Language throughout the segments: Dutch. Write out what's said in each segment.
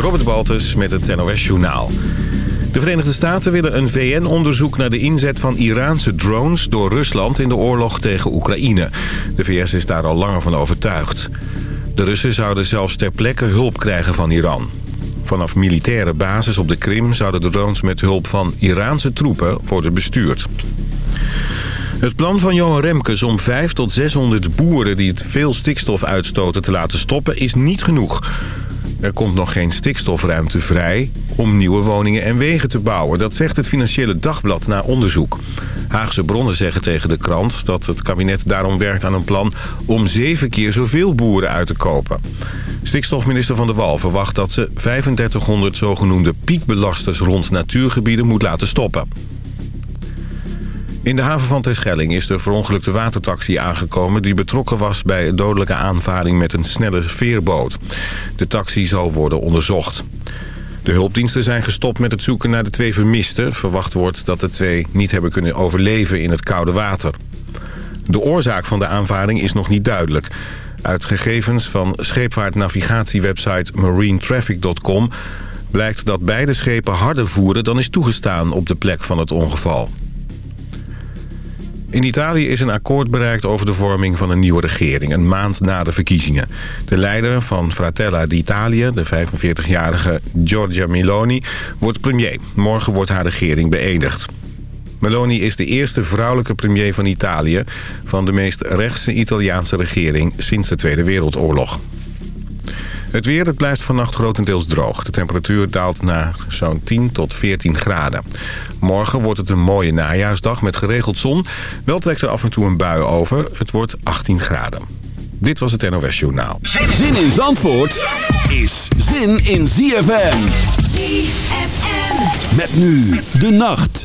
Robert Baltus met het NOS Journaal. De Verenigde Staten willen een VN-onderzoek naar de inzet van Iraanse drones door Rusland in de oorlog tegen Oekraïne. De VS is daar al langer van overtuigd. De Russen zouden zelfs ter plekke hulp krijgen van Iran. Vanaf militaire basis op de Krim zouden de drones met hulp van Iraanse troepen worden bestuurd. Het plan van Johan Remkes om 5 tot 600 boeren die het veel stikstof uitstoten te laten stoppen is niet genoeg. Er komt nog geen stikstofruimte vrij om nieuwe woningen en wegen te bouwen. Dat zegt het Financiële Dagblad na onderzoek. Haagse bronnen zeggen tegen de krant dat het kabinet daarom werkt aan een plan... om zeven keer zoveel boeren uit te kopen. Stikstofminister Van der Wal verwacht dat ze 3500 zogenoemde piekbelasters rond natuurgebieden moet laten stoppen. In de haven van Terschelling is de verongelukte watertaxi aangekomen... die betrokken was bij een dodelijke aanvaring met een snelle veerboot. De taxi zal worden onderzocht. De hulpdiensten zijn gestopt met het zoeken naar de twee vermisten. Verwacht wordt dat de twee niet hebben kunnen overleven in het koude water. De oorzaak van de aanvaring is nog niet duidelijk. Uit gegevens van scheepvaartnavigatiewebsite marinetraffic.com... blijkt dat beide schepen harder voeren dan is toegestaan op de plek van het ongeval. In Italië is een akkoord bereikt over de vorming van een nieuwe regering... een maand na de verkiezingen. De leider van Fratella d'Italia, de 45-jarige Giorgia Meloni, wordt premier. Morgen wordt haar regering beëdigd. Meloni is de eerste vrouwelijke premier van Italië... van de meest rechtse Italiaanse regering sinds de Tweede Wereldoorlog. Het weer het blijft vannacht grotendeels droog. De temperatuur daalt naar zo'n 10 tot 14 graden. Morgen wordt het een mooie najaarsdag met geregeld zon. Wel trekt er af en toe een bui over. Het wordt 18 graden. Dit was het NOS Journaal. Zin in Zandvoort is zin in ZFM. ZFM. Met nu de nacht.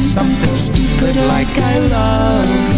Something stupid like I love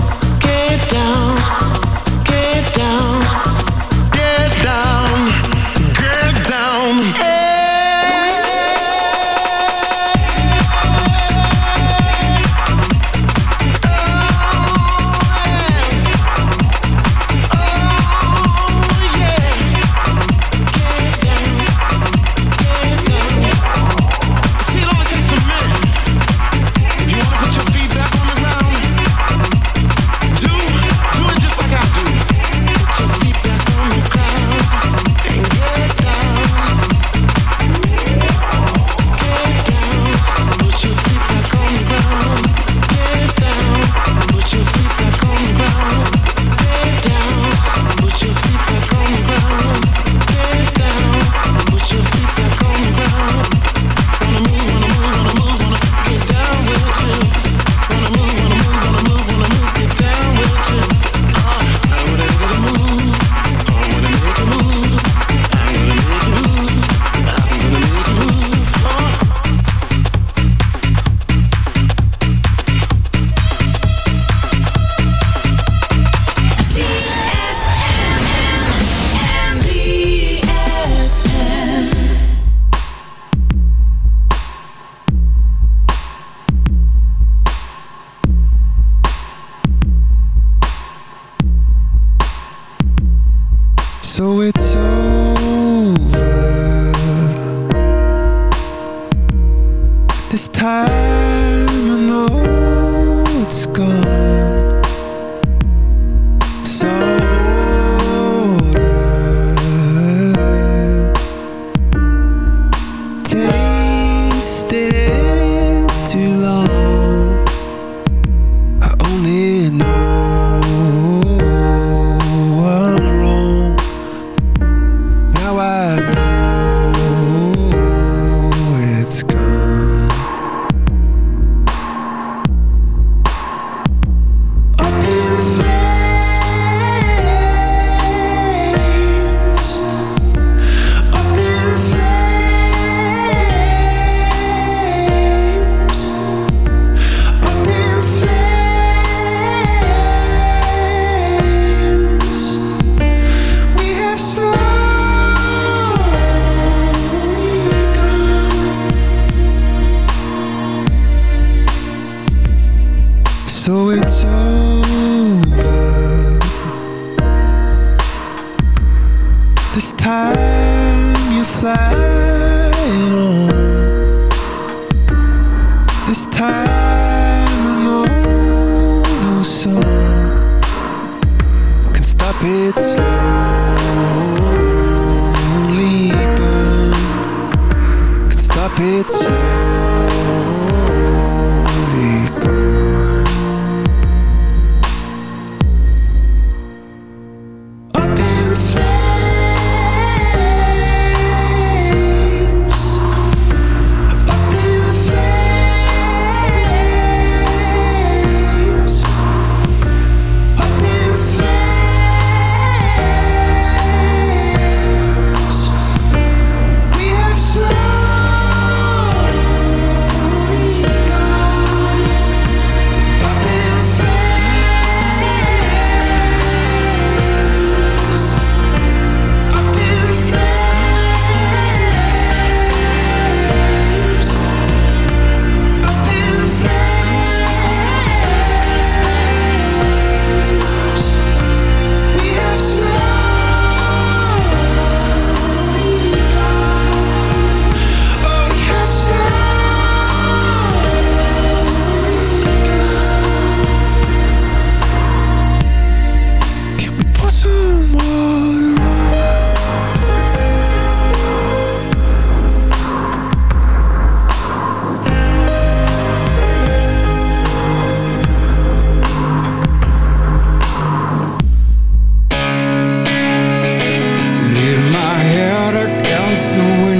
So it's over. This time you're flying on. This time I know no sun can stop it slowly burn. Can stop it slowly away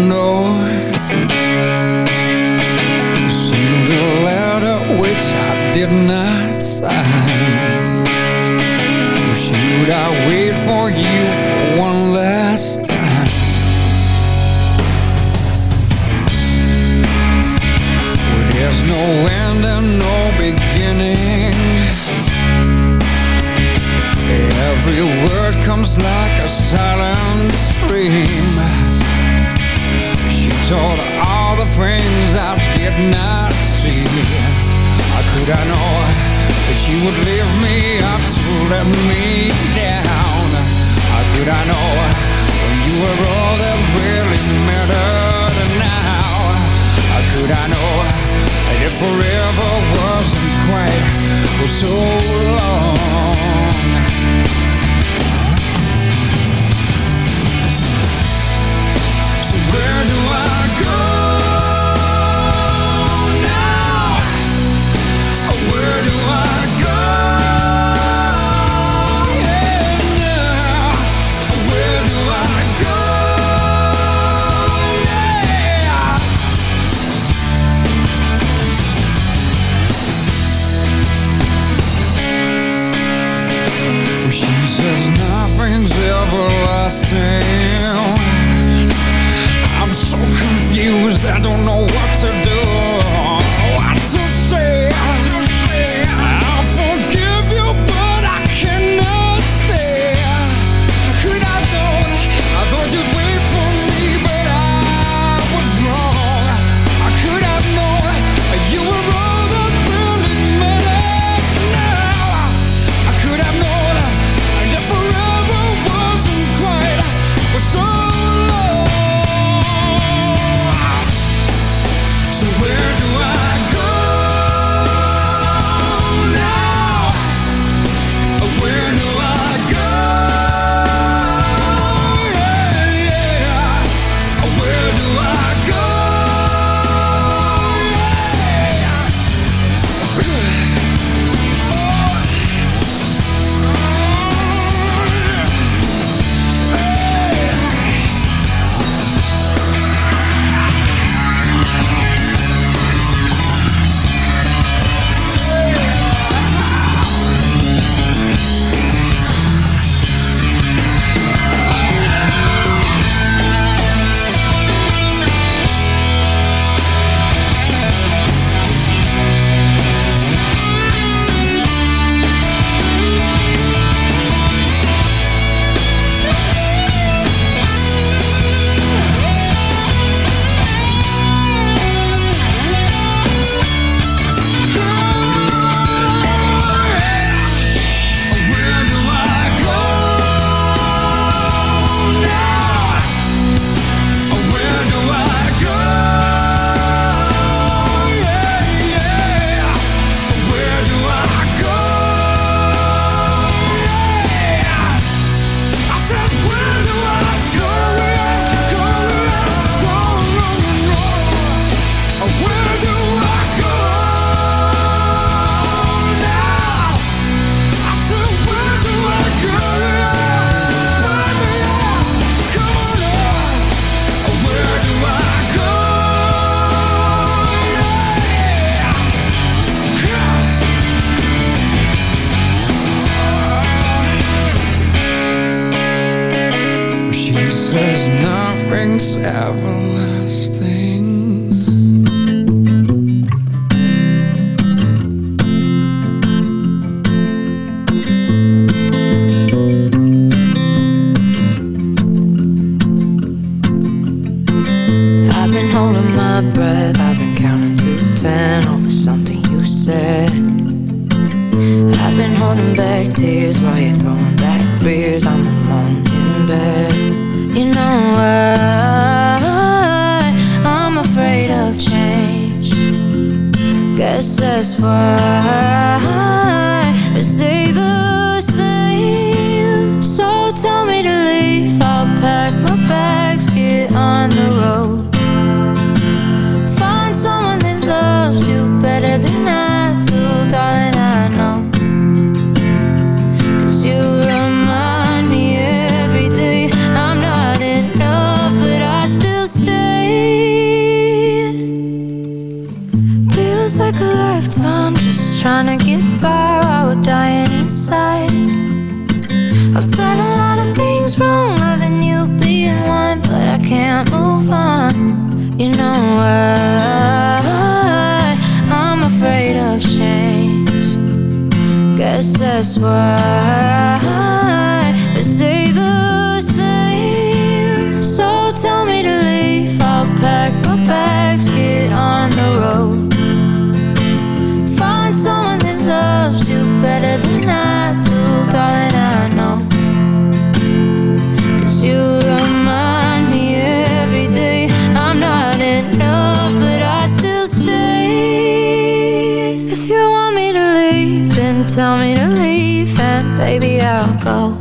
Baby, I'll go.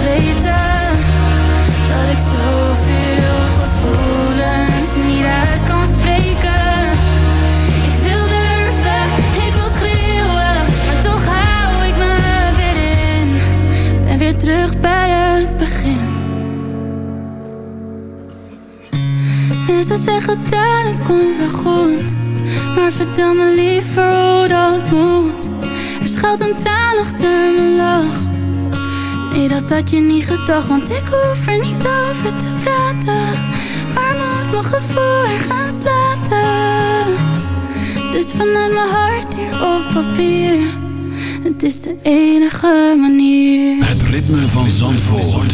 Mensen zeggen dat het komt wel goed, maar vertel me liever hoe dat moet. Er schuilt een traan achter mijn lach. Nee, dat had je niet gedacht, want ik hoef er niet over te praten. Maar moet mijn gevoel er gaan slaten. Dus vanuit mijn hart hier op papier. Het is de enige manier. Het ritme van Zandvoort.